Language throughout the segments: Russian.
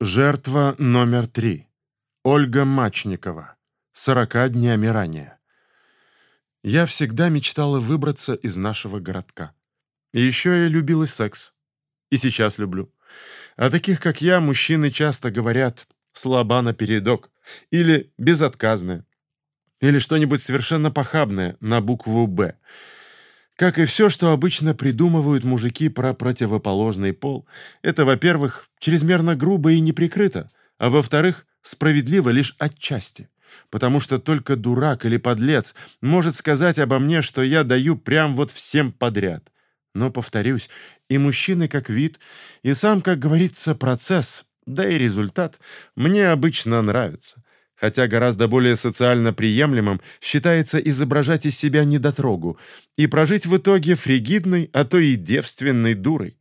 Жертва номер три. Ольга Мачникова. Сорока днями ранее. Я всегда мечтала выбраться из нашего городка. И еще я любила секс. И сейчас люблю. А таких, как я, мужчины часто говорят «слаба напередок» или «безотказная» или что-нибудь совершенно похабное на букву «Б». Как и все, что обычно придумывают мужики про противоположный пол, это, во-первых, чрезмерно грубо и неприкрыто, а во-вторых, справедливо лишь отчасти. Потому что только дурак или подлец может сказать обо мне, что я даю прям вот всем подряд. Но, повторюсь, и мужчины как вид, и сам, как говорится, процесс, да и результат мне обычно нравится хотя гораздо более социально приемлемым считается изображать из себя недотрогу и прожить в итоге фригидной, а то и девственной дурой.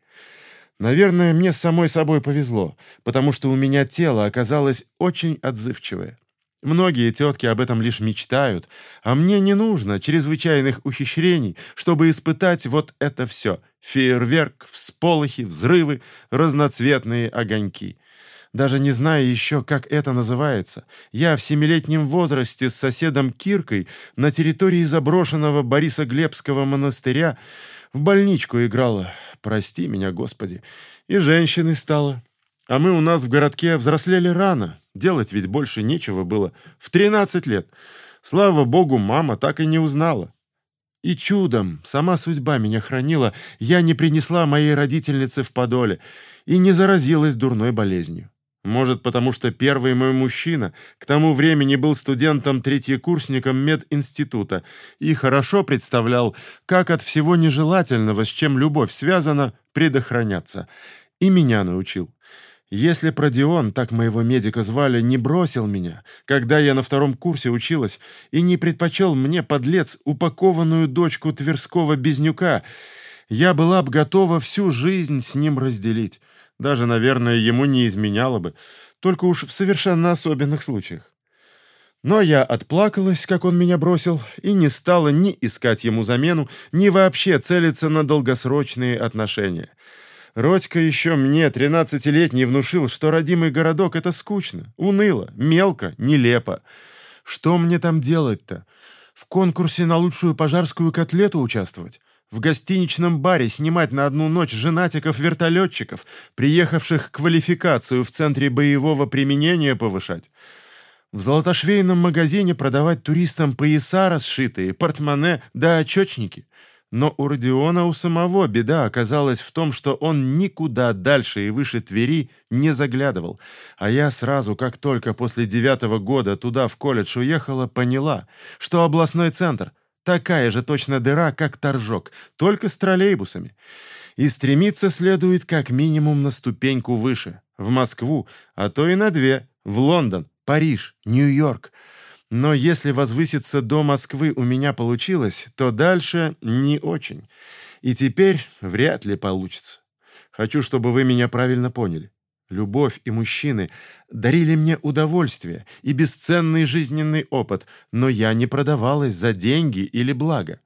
Наверное, мне самой собой повезло, потому что у меня тело оказалось очень отзывчивое. Многие тетки об этом лишь мечтают, а мне не нужно чрезвычайных ухищрений, чтобы испытать вот это все — фейерверк, всполохи, взрывы, разноцветные огоньки — даже не зная еще, как это называется, я в семилетнем возрасте с соседом Киркой на территории заброшенного Бориса Глебского монастыря в больничку играла. Прости меня, Господи. И женщиной стала. А мы у нас в городке взрослели рано. Делать ведь больше нечего было. В 13 лет. Слава богу, мама так и не узнала. И чудом, сама судьба меня хранила, я не принесла моей родительнице в подоле и не заразилась дурной болезнью. Может, потому что первый мой мужчина к тому времени был студентом-третьекурсником мединститута и хорошо представлял, как от всего нежелательного, с чем любовь связана, предохраняться. И меня научил. Если Продион, так моего медика звали, не бросил меня, когда я на втором курсе училась, и не предпочел мне, подлец, упакованную дочку Тверского Безнюка, я была бы готова всю жизнь с ним разделить. Даже, наверное, ему не изменяло бы, только уж в совершенно особенных случаях. Но я отплакалась, как он меня бросил, и не стала ни искать ему замену, ни вообще целиться на долгосрочные отношения. Родька еще мне, тринадцатилетний, внушил, что родимый городок — это скучно, уныло, мелко, нелепо. Что мне там делать-то? В конкурсе на лучшую пожарскую котлету участвовать? В гостиничном баре снимать на одну ночь женатиков-вертолетчиков, приехавших квалификацию в центре боевого применения повышать. В золотошвейном магазине продавать туристам пояса расшитые, портмоне да очечники. Но у Родиона у самого беда оказалась в том, что он никуда дальше и выше Твери не заглядывал. А я сразу, как только после девятого года туда в колледж уехала, поняла, что областной центр — Такая же точно дыра, как торжок, только с троллейбусами. И стремиться следует как минимум на ступеньку выше, в Москву, а то и на две, в Лондон, Париж, Нью-Йорк. Но если возвыситься до Москвы у меня получилось, то дальше не очень. И теперь вряд ли получится. Хочу, чтобы вы меня правильно поняли. Любовь и мужчины дарили мне удовольствие и бесценный жизненный опыт, но я не продавалась за деньги или благо.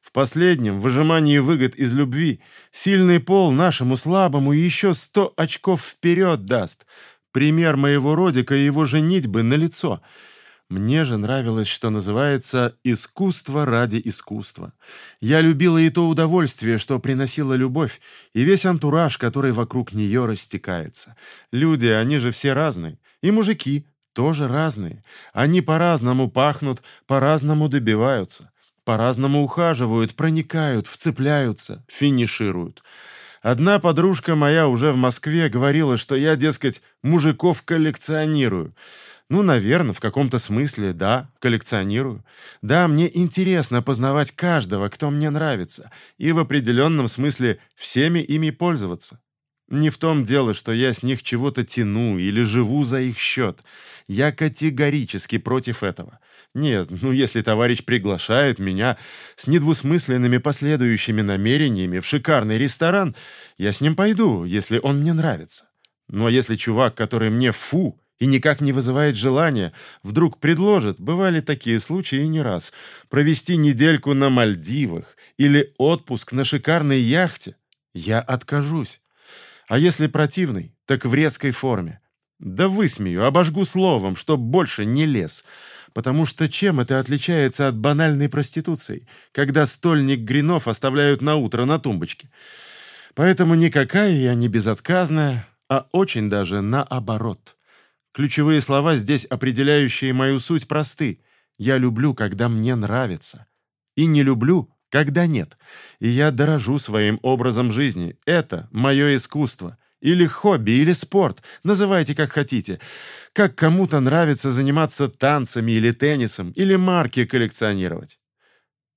В последнем выжимании выгод из любви сильный пол нашему слабому еще сто очков вперед даст. Пример моего родика и его женитьбы налицо — мне же нравилось, что называется, искусство ради искусства. Я любила и то удовольствие, что приносила любовь, и весь антураж, который вокруг нее растекается. Люди, они же все разные. И мужики тоже разные. Они по-разному пахнут, по-разному добиваются, по-разному ухаживают, проникают, вцепляются, финишируют. Одна подружка моя уже в Москве говорила, что я, дескать, мужиков коллекционирую — ну, наверное, в каком-то смысле, да, коллекционирую. Да, мне интересно познавать каждого, кто мне нравится, и в определенном смысле всеми ими пользоваться. Не в том дело, что я с них чего-то тяну или живу за их счет. Я категорически против этого. Нет, ну если товарищ приглашает меня с недвусмысленными последующими намерениями в шикарный ресторан, я с ним пойду, если он мне нравится. Но если чувак, который мне фу, и никак не вызывает желания, вдруг предложит, бывали такие случаи и не раз, провести недельку на Мальдивах или отпуск на шикарной яхте, я откажусь. А если противный, так в резкой форме. Да высмею, обожгу словом, чтоб больше не лез. Потому что чем это отличается от банальной проституции, когда стольник гринов оставляют на утро на тумбочке? Поэтому никакая я не безотказная, а очень даже наоборот. Ключевые слова здесь, определяющие мою суть, просты. Я люблю, когда мне нравится. И не люблю, когда нет. И я дорожу своим образом жизни. Это мое искусство. Или хобби, или спорт. Называйте как хотите. Как кому-то нравится заниматься танцами или теннисом, или марки коллекционировать.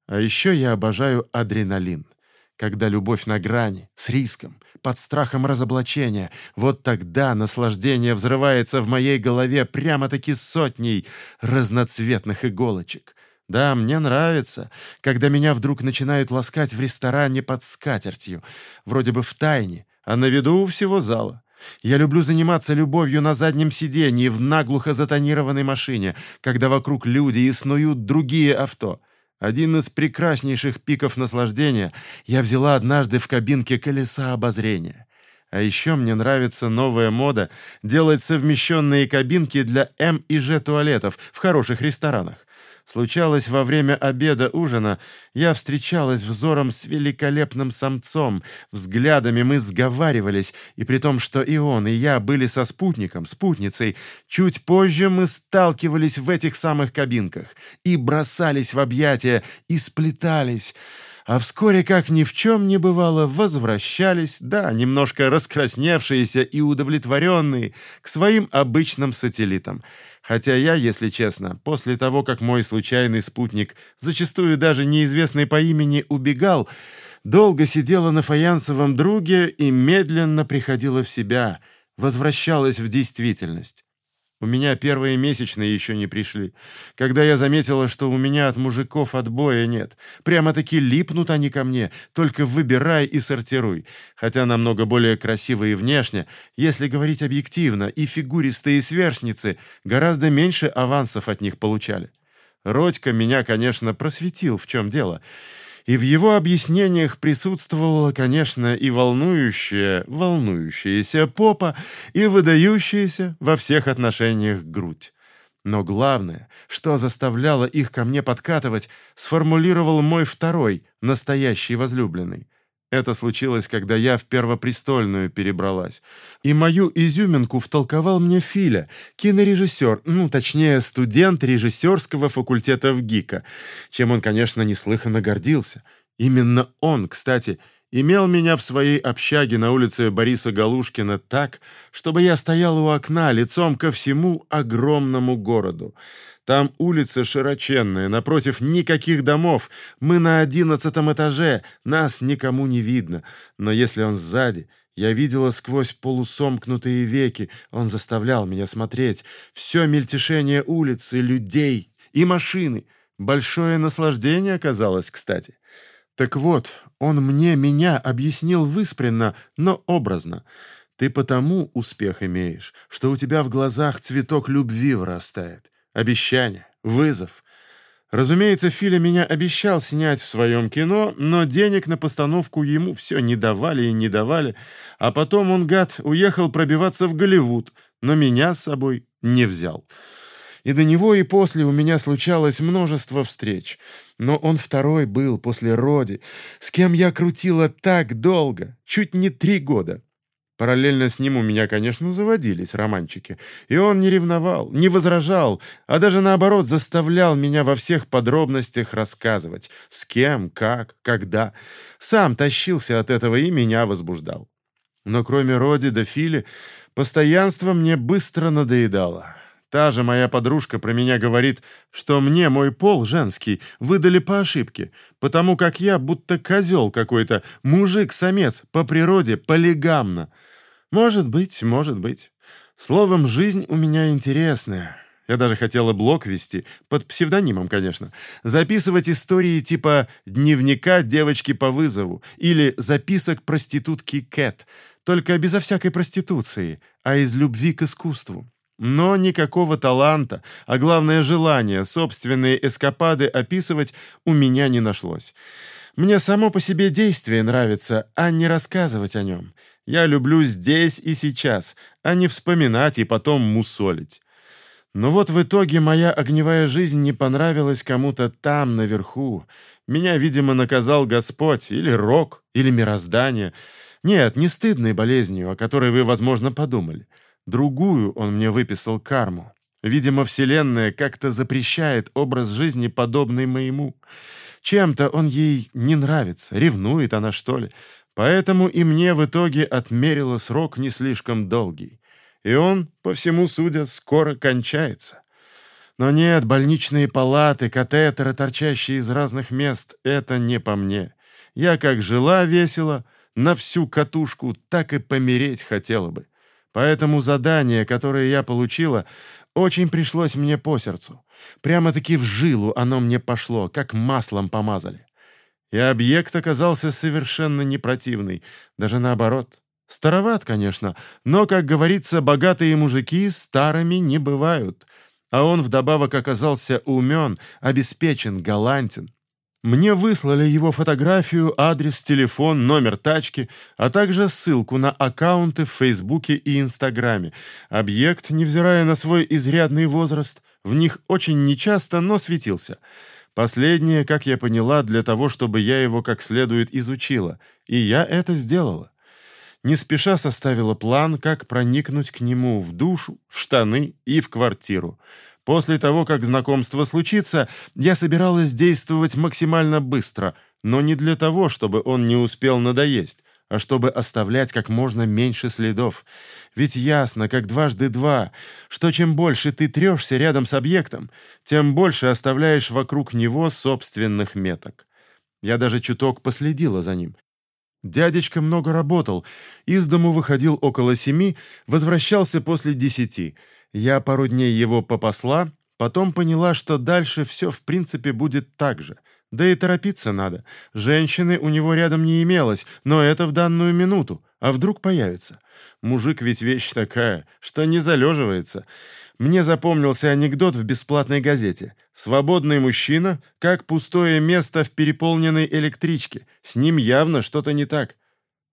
А еще я обожаю адреналин когда любовь на грани, с риском, под страхом разоблачения, вот тогда наслаждение взрывается в моей голове прямо-таки сотней разноцветных иголочек. Да, мне нравится, когда меня вдруг начинают ласкать в ресторане под скатертью, вроде бы в тайне, а на виду у всего зала. Я люблю заниматься любовью на заднем сиденье в наглухо затонированной машине, когда вокруг люди и снуют другие авто. Один из прекраснейших пиков наслаждения я взяла однажды в кабинке колеса обозрения. А еще мне нравится новая мода делать совмещенные кабинки для М и Ж туалетов в хороших ресторанах. Случалось, во время обеда-ужина я встречалась взором с великолепным самцом, взглядами мы сговаривались, и при том, что и он, и я были со спутником, спутницей, чуть позже мы сталкивались в этих самых кабинках и бросались в объятия, и сплетались а вскоре, как ни в чем не бывало, возвращались, да, немножко раскрасневшиеся и удовлетворенные, к своим обычным сателлитам. Хотя я, если честно, после того, как мой случайный спутник, зачастую даже неизвестный по имени, убегал, долго сидела на фаянсовом друге и медленно приходила в себя, возвращалась в действительность. У меня первые месячные еще не пришли. Когда я заметила, что у меня от мужиков отбоя нет. Прямо-таки липнут они ко мне, только выбирай и сортируй. Хотя намного более красивые внешне, если говорить объективно, и фигуристые сверстницы гораздо меньше авансов от них получали. Родька меня, конечно, просветил, в чем дело. И в его объяснениях присутствовала, конечно, и волнующая, волнующаяся попа, и выдающаяся во всех отношениях грудь. Но главное, что заставляло их ко мне подкатывать, сформулировал мой второй, настоящий возлюбленный. Это случилось, когда я в Первопрестольную перебралась. И мою изюминку втолковал мне Филя, кинорежиссер, ну, точнее, студент режиссерского факультета в ГИКа, чем он, конечно, неслыханно гордился. Именно он, кстати, имел меня в своей общаге на улице Бориса Галушкина так, чтобы я стоял у окна лицом ко всему огромному городу. Там улица широченная, напротив никаких домов. Мы на одиннадцатом этаже, нас никому не видно. Но если он сзади, я видела сквозь полусомкнутые веки, он заставлял меня смотреть. Все мельтешение улицы, людей и машины. Большое наслаждение оказалось, кстати. Так вот, он мне меня объяснил выспренно, но образно. Ты потому успех имеешь, что у тебя в глазах цветок любви вырастает. Обещание, вызов. Разумеется, Филя меня обещал снять в своем кино, но денег на постановку ему все не давали и не давали, а потом он, гад, уехал пробиваться в Голливуд, но меня с собой не взял. И до него и после у меня случалось множество встреч. Но он второй был после Роди, с кем я крутила так долго, чуть не три года. Параллельно с ним у меня, конечно, заводились романчики. И он не ревновал, не возражал, а даже наоборот заставлял меня во всех подробностях рассказывать, с кем, как, когда. Сам тащился от этого и меня возбуждал. Но кроме Роди да Фили, постоянство мне быстро надоедало. Та же моя подружка про меня говорит, что мне мой пол женский выдали по ошибке, потому как я будто козел какой-то, мужик-самец, по природе полигамно. Может быть, может быть. Словом, жизнь у меня интересная. Я даже хотела блог вести, под псевдонимом, конечно. Записывать истории типа «Дневника девочки по вызову» или «Записок проститутки Кэт», только безо всякой проституции, а из любви к искусству. Но никакого таланта, а главное желания собственные эскапады описывать у меня не нашлось. Мне само по себе действие нравится, а не рассказывать о нем. Я люблю здесь и сейчас, а не вспоминать и потом мусолить. Но вот в итоге моя огневая жизнь не понравилась кому-то там, наверху. Меня, видимо, наказал Господь, или рок, или мироздание. Нет, не стыдной болезнью, о которой вы, возможно, подумали. Другую он мне выписал карму. Видимо, Вселенная как-то запрещает образ жизни, подобный моему. Чем-то он ей не нравится, ревнует она, что ли. Поэтому и мне в итоге отмерила срок не слишком долгий. И он, по всему судя, скоро кончается. Но нет, больничные палаты, катетеры, торчащие из разных мест — это не по мне. Я как жила весело, на всю катушку, так и помереть хотела бы. Поэтому задание, которое я получила, очень пришлось мне по сердцу. Прямо-таки в жилу оно мне пошло, как маслом помазали. И объект оказался совершенно не противный, даже наоборот. Староват, конечно, но, как говорится, богатые мужики старыми не бывают. А он вдобавок оказался умен, обеспечен, галантен. Мне выслали его фотографию, адрес, телефон, номер тачки, а также ссылку на аккаунты в Фейсбуке и Инстаграме. Объект, невзирая на свой изрядный возраст, в них очень нечасто, но светился. Последнее, как я поняла, для того, чтобы я его как следует изучила, и я это сделала. Не спеша составила план, как проникнуть к нему в душу, в штаны и в квартиру. После того, как знакомство случится, я собиралась действовать максимально быстро, но не для того, чтобы он не успел надоесть, а чтобы оставлять как можно меньше следов. Ведь ясно, как дважды два, что чем больше ты трешься рядом с объектом, тем больше оставляешь вокруг него собственных меток. Я даже чуток последила за ним. Дядечка много работал, из дому выходил около семи, возвращался после десяти — я пару дней его попасла, потом поняла, что дальше все в принципе будет так же. Да и торопиться надо. Женщины у него рядом не имелось, но это в данную минуту. А вдруг появится? Мужик ведь вещь такая, что не залеживается. Мне запомнился анекдот в бесплатной газете. «Свободный мужчина, как пустое место в переполненной электричке. С ним явно что-то не так».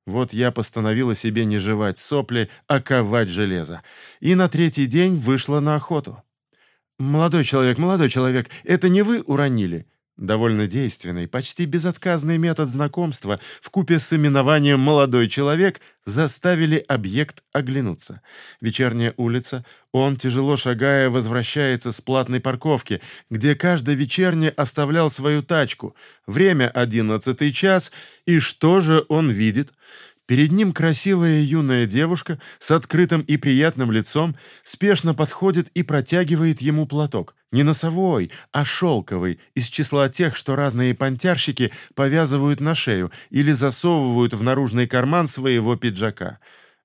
Вот я постановила себе не жевать сопли, а ковать железо. И на третий день вышла на охоту. «Молодой человек, молодой человек, это не вы уронили?» Довольно действенный, почти безотказный метод знакомства в купе с именованием «молодой человек» заставили объект оглянуться. Вечерняя улица, он, тяжело шагая, возвращается с платной парковки, где каждый вечерне оставлял свою тачку. Время одиннадцатый час, и что же он видит? Перед ним красивая юная девушка с открытым и приятным лицом спешно подходит и протягивает ему платок. Не носовой, а шелковый, из числа тех, что разные понтярщики повязывают на шею или засовывают в наружный карман своего пиджака.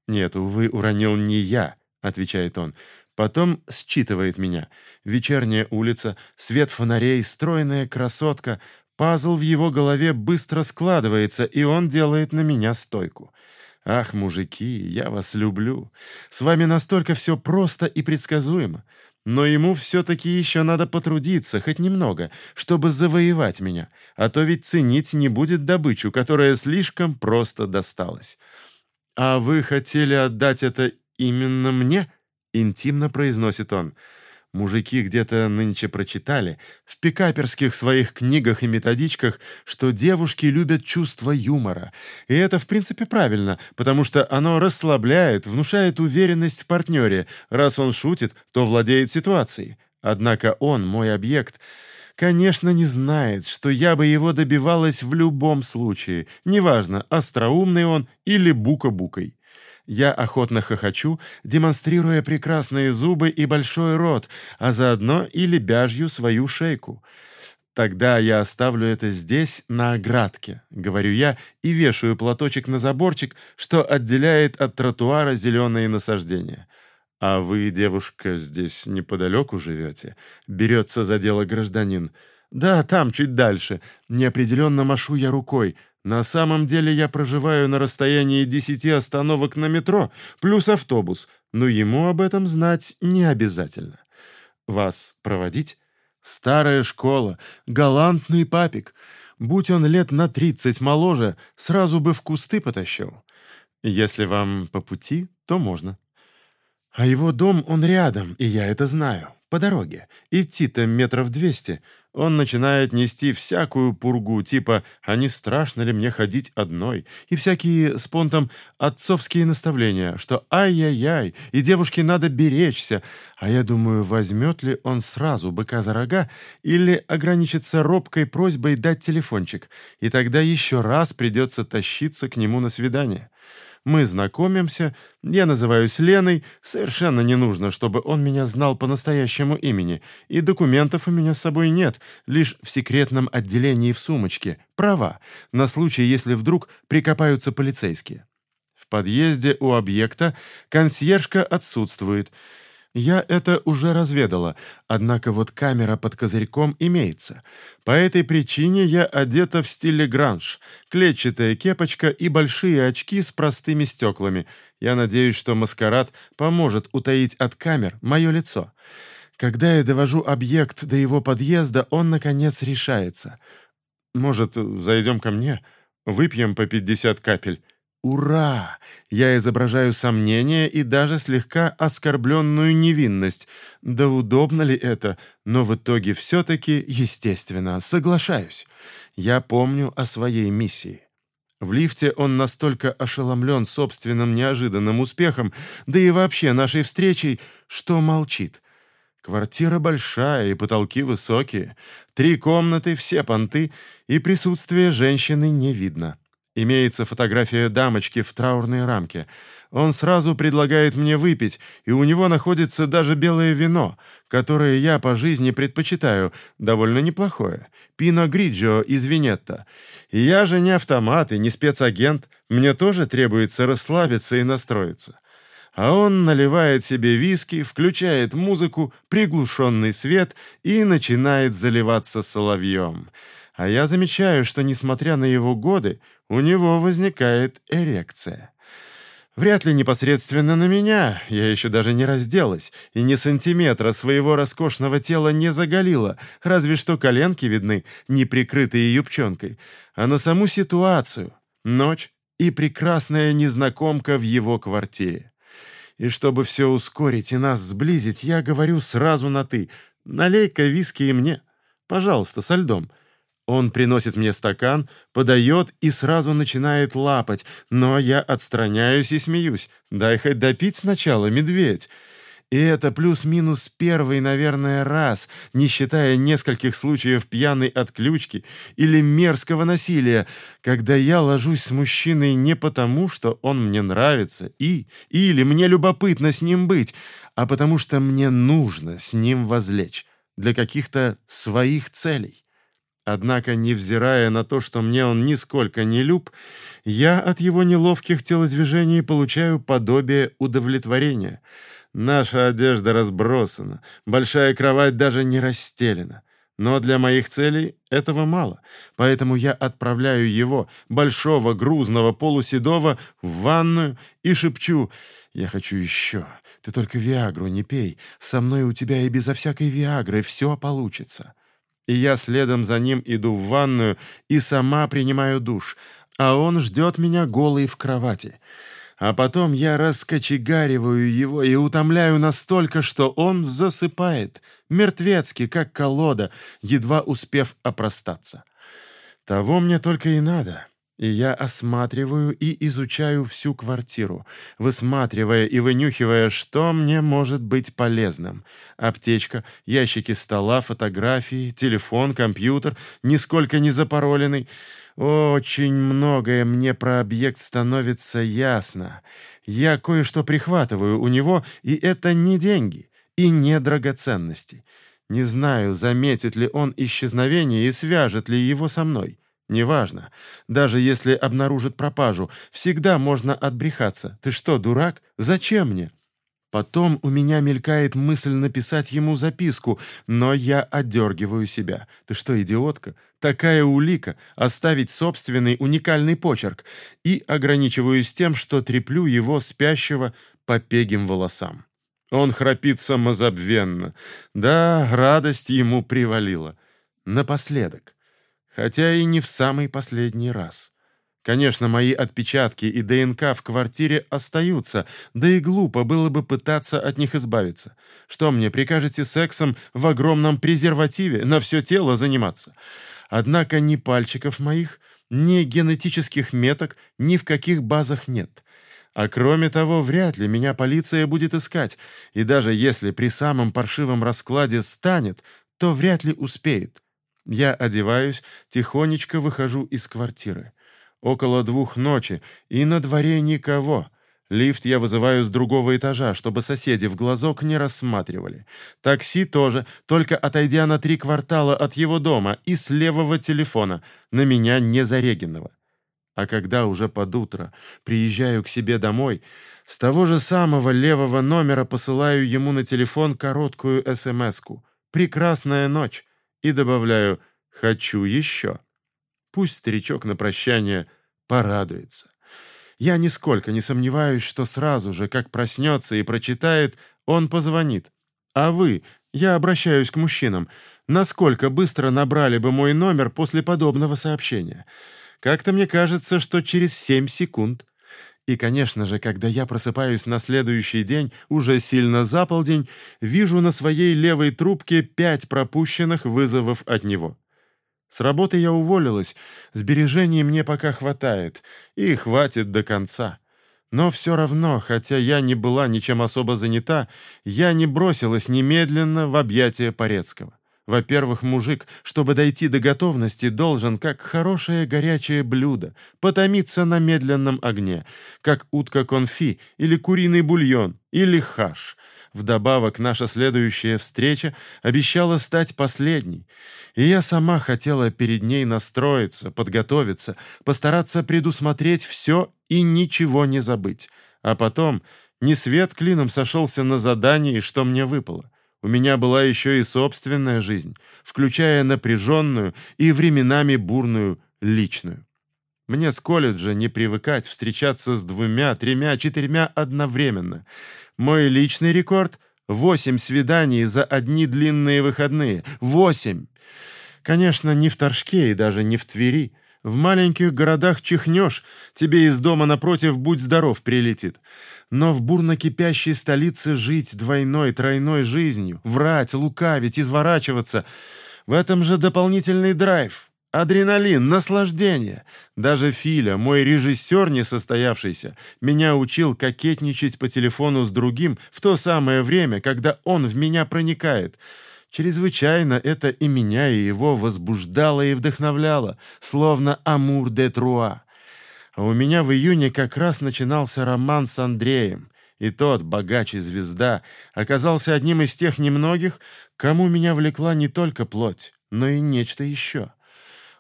«Нет, увы, уронил не я», — отвечает он. Потом считывает меня. Вечерняя улица, свет фонарей, стройная красотка, Пазл в его голове быстро складывается, и он делает на меня стойку. Ах, мужики, я вас люблю. С вами настолько все просто и предсказуемо. Но ему все-таки еще надо потрудиться, хоть немного, чтобы завоевать меня, а то ведь ценить не будет добычу, которая слишком просто досталась. «А вы хотели отдать это именно мне?» — интимно произносит он. Мужики где-то нынче прочитали в пикаперских своих книгах и методичках, что девушки любят чувство юмора. И это, в принципе, правильно, потому что оно расслабляет, внушает уверенность в партнере. Раз он шутит, то владеет ситуацией. Однако он, мой объект, конечно, не знает, что я бы его добивалась в любом случае, неважно, остроумный он или бука-букой. Я охотно хохочу, демонстрируя прекрасные зубы и большой рот, а заодно и лебяжью свою шейку. «Тогда я оставлю это здесь, на оградке», — говорю я, и вешаю платочек на заборчик, что отделяет от тротуара зеленые насаждения. «А вы, девушка, здесь неподалеку живете?» — берется за дело гражданин. «Да, там, чуть дальше. Неопределенно машу я рукой. На самом деле я проживаю на расстоянии десяти остановок на метро, плюс автобус, но ему об этом знать не обязательно. Вас проводить? Старая школа, галантный папик. Будь он лет на тридцать моложе, сразу бы в кусты потащил. Если вам по пути, то можно. А его дом, он рядом, и я это знаю. По дороге. Идти-то метров двести. Он начинает нести всякую пургу, типа «А не страшно ли мне ходить одной?» и всякие с понтом отцовские наставления, что «Ай-яй-яй, и девушке надо беречься». А я думаю, возьмет ли он сразу быка за рога или ограничится робкой просьбой дать телефончик, и тогда еще раз придется тащиться к нему на свидание. Мы знакомимся, я называюсь Леной, совершенно не нужно, чтобы он меня знал по настоящему имени, и документов у меня с собой нет, лишь в секретном отделении в сумочке, права, на случай, если вдруг прикопаются полицейские. В подъезде у объекта консьержка отсутствует — я это уже разведала, однако вот камера под козырьком имеется. По этой причине я одета в стиле гранж, клетчатая кепочка и большие очки с простыми стеклами. Я надеюсь, что маскарад поможет утаить от камер мое лицо. Когда я довожу объект до его подъезда, он, наконец, решается. «Может, зайдем ко мне? Выпьем по 50 капель?» Ура! Я изображаю сомнение и даже слегка оскорбленную невинность. Да удобно ли это? Но в итоге все-таки, естественно, соглашаюсь. Я помню о своей миссии. В лифте он настолько ошеломлен собственным неожиданным успехом, да и вообще нашей встречей, что молчит. Квартира большая и потолки высокие, три комнаты, все понты, и присутствие женщины не видно. Имеется фотография дамочки в траурной рамке. Он сразу предлагает мне выпить, и у него находится даже белое вино, которое я по жизни предпочитаю, довольно неплохое. Пино Гриджио из Венетта. И я же не автомат и не спецагент, мне тоже требуется расслабиться и настроиться. А он наливает себе виски, включает музыку, приглушенный свет и начинает заливаться соловьем. А я замечаю, что, несмотря на его годы, у него возникает эрекция. Вряд ли непосредственно на меня, я еще даже не разделась, и ни сантиметра своего роскошного тела не заголила, разве что коленки видны, не прикрытые юбчонкой, а на саму ситуацию, ночь и прекрасная незнакомка в его квартире. И чтобы все ускорить и нас сблизить, я говорю сразу на «ты». Налей-ка виски и мне. Пожалуйста, со льдом. Он приносит мне стакан, подает и сразу начинает лапать, но я отстраняюсь и смеюсь. Дай хоть допить сначала, медведь. И это плюс-минус первый, наверное, раз, не считая нескольких случаев пьяной отключки или мерзкого насилия, когда я ложусь с мужчиной не потому, что он мне нравится и или мне любопытно с ним быть, а потому что мне нужно с ним возлечь для каких-то своих целей. Однако, невзирая на то, что мне он нисколько не люб, я от его неловких телодвижений получаю подобие удовлетворения. Наша одежда разбросана, большая кровать даже не расстелена. Но для моих целей этого мало, поэтому я отправляю его, большого, грузного, полуседого, в ванную и шепчу «Я хочу еще. Ты только Виагру не пей. Со мной у тебя и безо всякой Виагры все получится» и я следом за ним иду в ванную и сама принимаю душ, а он ждет меня голый в кровати. А потом я раскочегариваю его и утомляю настолько, что он засыпает, мертвецки, как колода, едва успев опростаться. Того мне только и надо. И я осматриваю и изучаю всю квартиру, высматривая и вынюхивая, что мне может быть полезным. Аптечка, ящики стола, фотографии, телефон, компьютер, нисколько не запароленный. Очень многое мне про объект становится ясно. Я кое-что прихватываю у него, и это не деньги и не драгоценности. Не знаю, заметит ли он исчезновение и свяжет ли его со мной. Неважно. Даже если обнаружат пропажу, всегда можно отбрехаться. Ты что, дурак? Зачем мне? Потом у меня мелькает мысль написать ему записку, но я отдергиваю себя. Ты что, идиотка? Такая улика, оставить собственный уникальный почерк. И ограничиваюсь тем, что треплю его спящего по пегим волосам. Он храпит самозабвенно. Да, радость ему привалила. Напоследок хотя и не в самый последний раз. Конечно, мои отпечатки и ДНК в квартире остаются, да и глупо было бы пытаться от них избавиться. Что мне, прикажете сексом в огромном презервативе на все тело заниматься? Однако ни пальчиков моих, ни генетических меток ни в каких базах нет. А кроме того, вряд ли меня полиция будет искать, и даже если при самом паршивом раскладе станет, то вряд ли успеет. Я одеваюсь, тихонечко выхожу из квартиры. Около двух ночи, и на дворе никого. Лифт я вызываю с другого этажа, чтобы соседи в глазок не рассматривали. Такси тоже, только отойдя на три квартала от его дома и с левого телефона, на меня не зарегенного. А когда уже под утро приезжаю к себе домой, с того же самого левого номера посылаю ему на телефон короткую СМСку «Прекрасная ночь» и добавляю «Хочу еще». Пусть старичок на прощание порадуется. Я нисколько не сомневаюсь, что сразу же, как проснется и прочитает, он позвонит. А вы, я обращаюсь к мужчинам, насколько быстро набрали бы мой номер после подобного сообщения? Как-то мне кажется, что через семь секунд. И, конечно же, когда я просыпаюсь на следующий день, уже сильно за полдень, вижу на своей левой трубке пять пропущенных вызовов от него. С работы я уволилась, сбережений мне пока хватает, и хватит до конца. Но все равно, хотя я не была ничем особо занята, я не бросилась немедленно в объятия Порецкого. Во-первых, мужик, чтобы дойти до готовности, должен, как хорошее горячее блюдо, потомиться на медленном огне, как утка конфи или куриный бульон или хаш. Вдобавок, наша следующая встреча обещала стать последней, и я сама хотела перед ней настроиться, подготовиться, постараться предусмотреть все и ничего не забыть. А потом не свет клином сошелся на задании, что мне выпало — у меня была еще и собственная жизнь, включая напряженную и временами бурную личную. Мне с колледжа не привыкать встречаться с двумя, тремя, четырьмя одновременно. Мой личный рекорд — восемь свиданий за одни длинные выходные. Восемь! Конечно, не в Торжке и даже не в Твери. В маленьких городах чихнешь, тебе из дома напротив «Будь здоров» прилетит. Но в бурно кипящей столице жить двойной, тройной жизнью, врать, лукавить, изворачиваться — в этом же дополнительный драйв, адреналин, наслаждение. Даже Филя, мой режиссер несостоявшийся, меня учил кокетничать по телефону с другим в то самое время, когда он в меня проникает — Чрезвычайно это и меня, и его возбуждало и вдохновляло, словно амур де Труа. А у меня в июне как раз начинался роман с Андреем, и тот, богач и звезда, оказался одним из тех немногих, кому меня влекла не только плоть, но и нечто еще.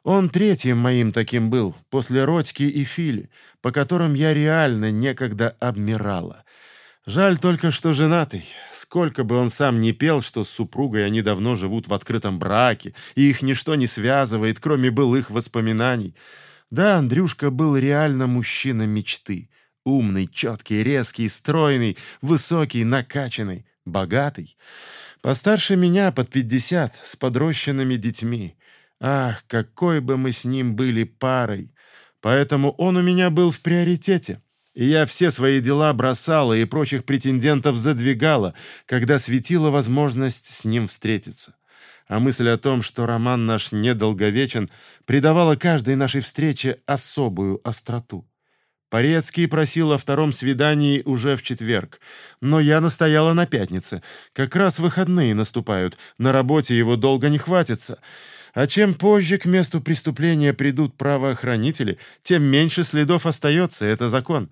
Он третьим моим таким был, после Родьки и Фили, по которым я реально некогда обмирала. Жаль только, что женатый. Сколько бы он сам ни пел, что с супругой они давно живут в открытом браке, и их ничто не связывает, кроме былых воспоминаний — да, Андрюшка был реально мужчина мечты. Умный, четкий, резкий, стройный, высокий, накачанный, богатый. Постарше меня, под пятьдесят, с подрощенными детьми. Ах, какой бы мы с ним были парой! Поэтому он у меня был в приоритете. И я все свои дела бросала и прочих претендентов задвигала, когда светила возможность с ним встретиться а мысль о том, что роман наш недолговечен, придавала каждой нашей встрече особую остроту. Порецкий просил о втором свидании уже в четверг, но я настояла на пятнице. Как раз выходные наступают, на работе его долго не хватится. А чем позже к месту преступления придут правоохранители, тем меньше следов остается, это закон.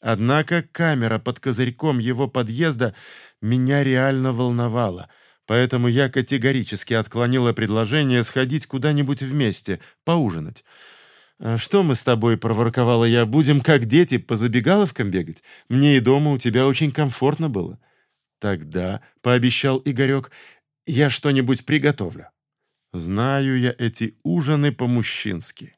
Однако камера под козырьком его подъезда меня реально волновала — Поэтому я категорически отклонила предложение сходить куда-нибудь вместе, поужинать. «А «Что мы с тобой, — проворковала я, — будем как дети по забегаловкам бегать? Мне и дома у тебя очень комфортно было». «Тогда, — пообещал Игорек, — я что-нибудь приготовлю». Знаю я эти ужины по-мужчински.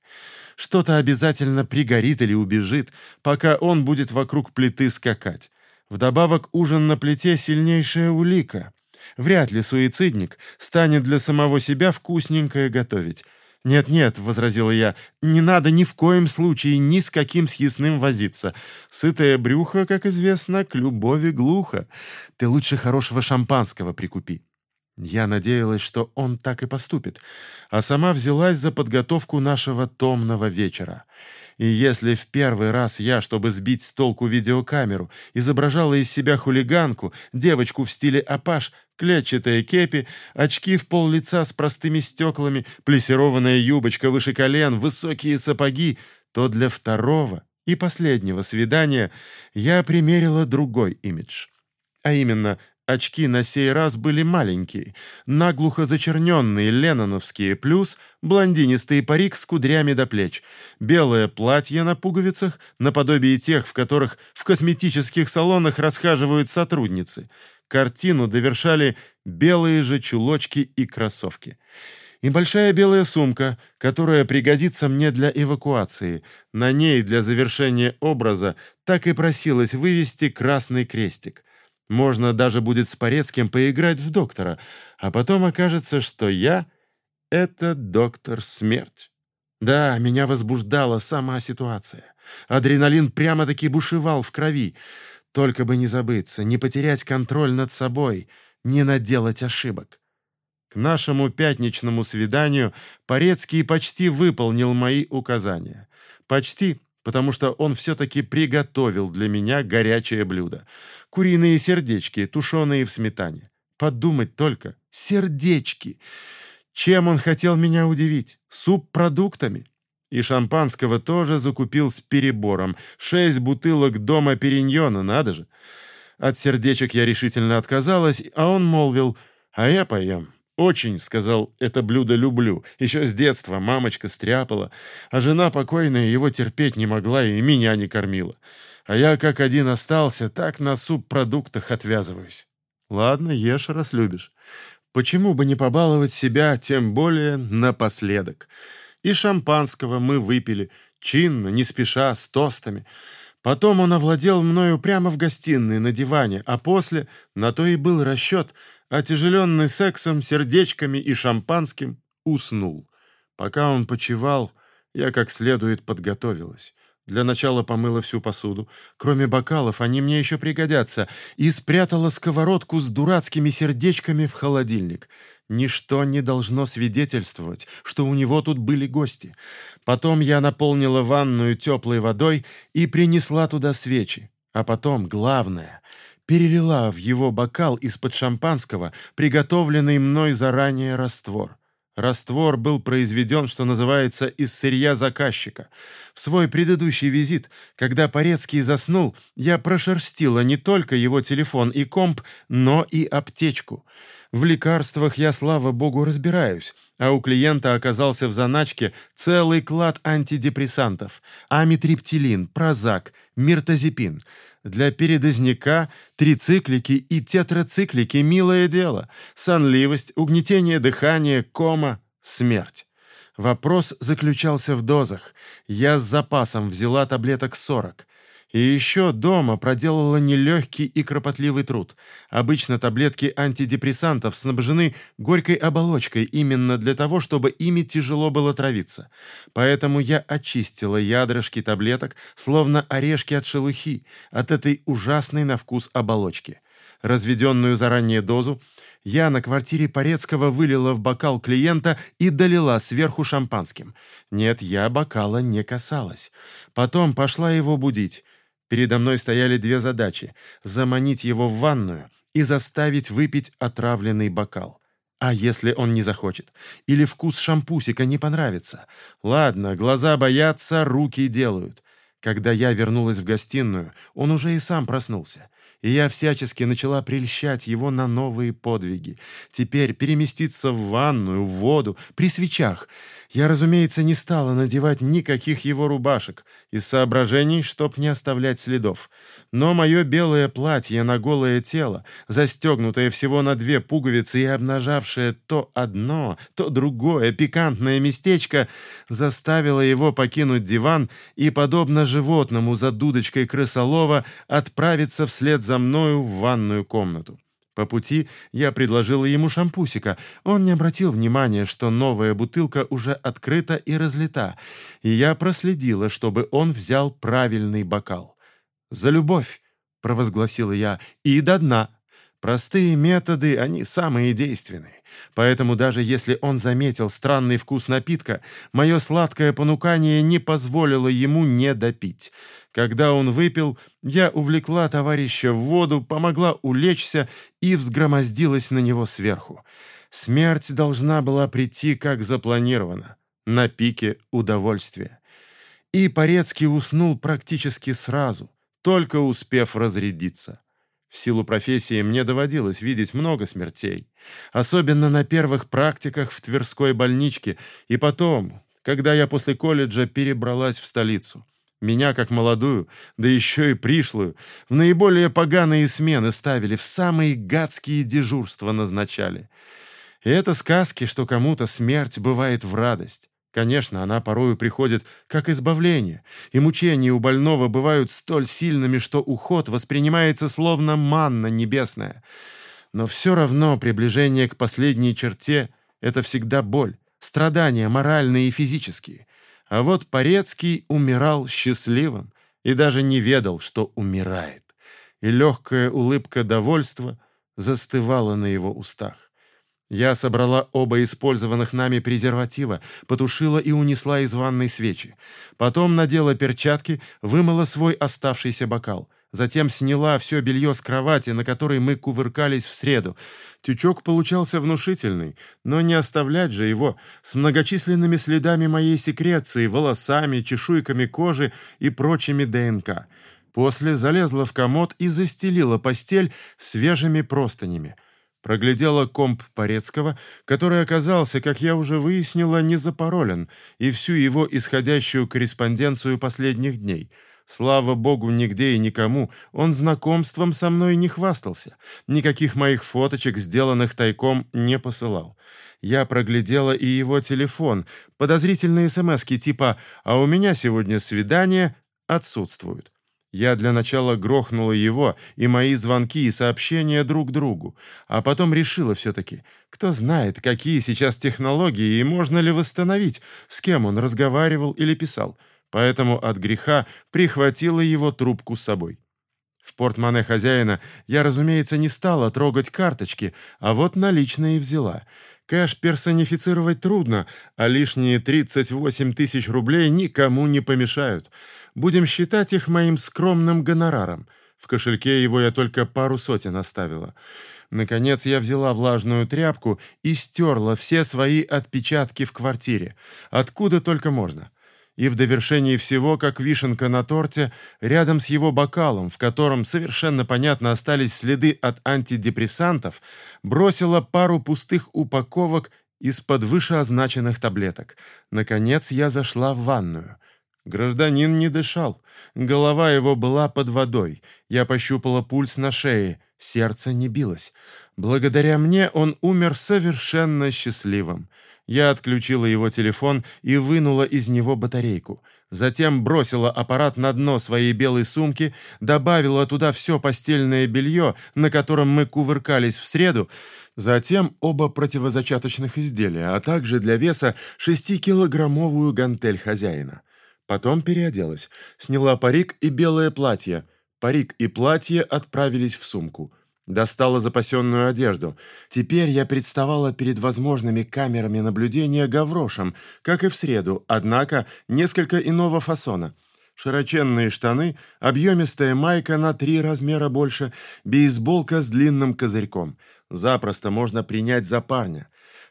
Что-то обязательно пригорит или убежит, пока он будет вокруг плиты скакать. Вдобавок ужин на плите — сильнейшая улика. Вряд ли суицидник станет для самого себя вкусненькое готовить. «Нет-нет», — возразила я, — «не надо ни в коем случае ни с каким съестным возиться. Сытое брюхо, как известно, к любови глухо. Ты лучше хорошего шампанского прикупи». Я надеялась, что он так и поступит, а сама взялась за подготовку нашего томного вечера. И если в первый раз я, чтобы сбить с толку видеокамеру, изображала из себя хулиганку, девочку в стиле апаш, клетчатые кепи, очки в пол лица с простыми стеклами, плессированная юбочка выше колен, высокие сапоги, то для второго и последнего свидания я примерила другой имидж. А именно, очки на сей раз были маленькие, наглухо зачерненные ленноновские, плюс блондинистый парик с кудрями до плеч, белое платье на пуговицах, наподобие тех, в которых в косметических салонах расхаживают сотрудницы — Картину довершали белые же чулочки и кроссовки. И большая белая сумка, которая пригодится мне для эвакуации. На ней для завершения образа так и просилось вывести красный крестик. Можно даже будет с Порецким поиграть в доктора, а потом окажется, что я — это доктор смерть. Да, меня возбуждала сама ситуация. Адреналин прямо-таки бушевал в крови. Только бы не забыться, не потерять контроль над собой, не наделать ошибок. К нашему пятничному свиданию Порецкий почти выполнил мои указания. Почти, потому что он все-таки приготовил для меня горячее блюдо. Куриные сердечки, тушеные в сметане. Подумать только, сердечки! Чем он хотел меня удивить? Суп-продуктами? И шампанского тоже закупил с перебором. Шесть бутылок дома Периньона, надо же. От сердечек я решительно отказалась, а он молвил, «А я поем». «Очень», — сказал, — «это блюдо люблю. Еще с детства мамочка стряпала, а жена покойная его терпеть не могла и меня не кормила. А я как один остался, так на субпродуктах отвязываюсь». «Ладно, ешь, раз любишь. Почему бы не побаловать себя, тем более напоследок?» И шампанского мы выпили, чинно, не спеша, с тостами. Потом он овладел мною прямо в гостиной, на диване, а после, на то и был расчет, отяжеленный сексом, сердечками и шампанским, уснул. Пока он почевал, я как следует подготовилась. Для начала помыла всю посуду. Кроме бокалов, они мне еще пригодятся. И спрятала сковородку с дурацкими сердечками в холодильник. Ничто не должно свидетельствовать, что у него тут были гости. Потом я наполнила ванную теплой водой и принесла туда свечи. А потом, главное, перелила в его бокал из-под шампанского приготовленный мной заранее раствор. Раствор был произведен, что называется, из сырья заказчика. В свой предыдущий визит, когда Порецкий заснул, я прошерстила не только его телефон и комп, но и аптечку. В лекарствах я, слава богу, разбираюсь, а у клиента оказался в заначке целый клад антидепрессантов. Амитриптилин, прозак, миртазепин. Для передозняка трициклики и тетрациклики – милое дело. Сонливость, угнетение дыхания, кома, смерть. Вопрос заключался в дозах. Я с запасом взяла таблеток 40. И еще дома проделала нелегкий и кропотливый труд. Обычно таблетки антидепрессантов снабжены горькой оболочкой именно для того, чтобы ими тяжело было травиться. Поэтому я очистила ядрышки таблеток, словно орешки от шелухи, от этой ужасной на вкус оболочки. Разведенную заранее дозу я на квартире Порецкого вылила в бокал клиента и долила сверху шампанским. Нет, я бокала не касалась. Потом пошла его будить. Передо мной стояли две задачи — заманить его в ванную и заставить выпить отравленный бокал. А если он не захочет? Или вкус шампусика не понравится? Ладно, глаза боятся, руки делают. Когда я вернулась в гостиную, он уже и сам проснулся и я всячески начала прельщать его на новые подвиги. Теперь переместиться в ванную, в воду, при свечах. Я, разумеется, не стала надевать никаких его рубашек из соображений, чтоб не оставлять следов. Но мое белое платье на голое тело, застегнутое всего на две пуговицы и обнажавшее то одно, то другое пикантное местечко, заставило его покинуть диван и, подобно животному за дудочкой крысолова, отправиться вслед за мною в ванную комнату. По пути я предложила ему шампусика. Он не обратил внимания, что новая бутылка уже открыта и разлита, и я проследила, чтобы он взял правильный бокал. «За любовь!» — провозгласила я. «И до дна!» Простые методы, они самые действенные. Поэтому даже если он заметил странный вкус напитка, мое сладкое понукание не позволило ему не допить. Когда он выпил, я увлекла товарища в воду, помогла улечься и взгромоздилась на него сверху. Смерть должна была прийти, как запланировано, на пике удовольствия. И Порецкий уснул практически сразу, только успев разрядиться. В силу профессии мне доводилось видеть много смертей, особенно на первых практиках в Тверской больничке и потом, когда я после колледжа перебралась в столицу. Меня, как молодую, да еще и пришлую, в наиболее поганые смены ставили, в самые гадские дежурства назначали. И это сказки, что кому-то смерть бывает в радость. Конечно, она порою приходит как избавление, и мучения у больного бывают столь сильными, что уход воспринимается словно манна небесная. Но все равно приближение к последней черте — это всегда боль, страдания моральные и физические. А вот Порецкий умирал счастливым и даже не ведал, что умирает. И легкая улыбка довольства застывала на его устах. Я собрала оба использованных нами презерватива, потушила и унесла из ванной свечи. Потом надела перчатки, вымыла свой оставшийся бокал. Затем сняла все белье с кровати, на которой мы кувыркались в среду. Тючок получался внушительный, но не оставлять же его с многочисленными следами моей секреции, волосами, чешуйками кожи и прочими ДНК. После залезла в комод и застелила постель свежими простынями. Проглядела комп Порецкого, который оказался, как я уже выяснила, не запаролен, и всю его исходящую корреспонденцию последних дней. Слава богу, нигде и никому он знакомством со мной не хвастался. Никаких моих фоточек, сделанных тайком, не посылал. Я проглядела и его телефон. Подозрительные смски типа «А у меня сегодня свидание» отсутствуют. Я для начала грохнула его и мои звонки и сообщения друг другу, а потом решила все-таки, кто знает, какие сейчас технологии и можно ли восстановить, с кем он разговаривал или писал, поэтому от греха прихватила его трубку с собой. В портмоне хозяина я, разумеется, не стала трогать карточки, а вот наличные взяла. Кэш персонифицировать трудно, а лишние 38 тысяч рублей никому не помешают. Будем считать их моим скромным гонораром. В кошельке его я только пару сотен оставила. Наконец я взяла влажную тряпку и стерла все свои отпечатки в квартире. Откуда только можно. И в довершении всего, как вишенка на торте, рядом с его бокалом, в котором совершенно понятно остались следы от антидепрессантов, бросила пару пустых упаковок из-под вышеозначенных таблеток. Наконец я зашла в ванную. Гражданин не дышал. Голова его была под водой. Я пощупала пульс на шее. Сердце не билось. Благодаря мне он умер совершенно счастливым. Я отключила его телефон и вынула из него батарейку. Затем бросила аппарат на дно своей белой сумки, добавила туда все постельное белье, на котором мы кувыркались в среду, затем оба противозачаточных изделия, а также для веса 6-килограммовую гантель хозяина. Потом переоделась, сняла парик и белое платье. Парик и платье отправились в сумку. Достала запасенную одежду. Теперь я представала перед возможными камерами наблюдения гаврошем, как и в среду, однако несколько иного фасона. Широченные штаны, объемистая майка на три размера больше, бейсболка с длинным козырьком. Запросто можно принять за парня.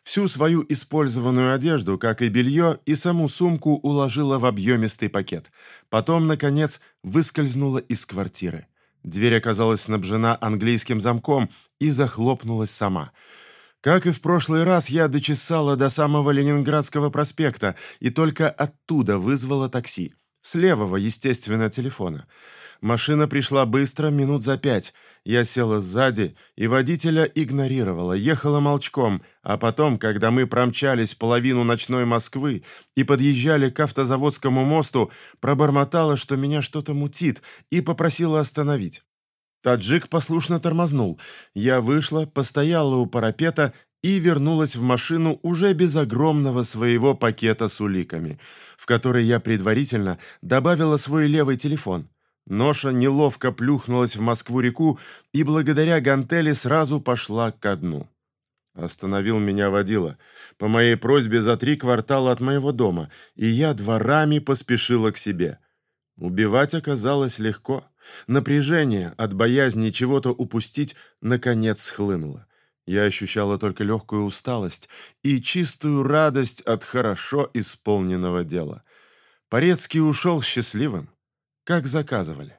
Всю свою использованную одежду, как и белье, и саму сумку уложила в объемистый пакет. Потом, наконец, выскользнула из квартиры. Дверь оказалась снабжена английским замком и захлопнулась сама. Как и в прошлый раз, я дочесала до самого Ленинградского проспекта и только оттуда вызвала такси. С левого, естественно, телефона. Машина пришла быстро, минут за пять. Я села сзади, и водителя игнорировала, ехала молчком, а потом, когда мы промчались половину ночной Москвы и подъезжали к автозаводскому мосту, пробормотала, что меня что-то мутит, и попросила остановить. Таджик послушно тормознул. Я вышла, постояла у парапета и вернулась в машину уже без огромного своего пакета с уликами, в который я предварительно добавила свой левый телефон. Ноша неловко плюхнулась в Москву-реку и благодаря гантели сразу пошла ко дну. Остановил меня водила. По моей просьбе за три квартала от моего дома, и я дворами поспешила к себе. Убивать оказалось легко. Напряжение от боязни чего-то упустить наконец схлынуло. Я ощущала только легкую усталость и чистую радость от хорошо исполненного дела. Порецкий ушел счастливым, как заказывали.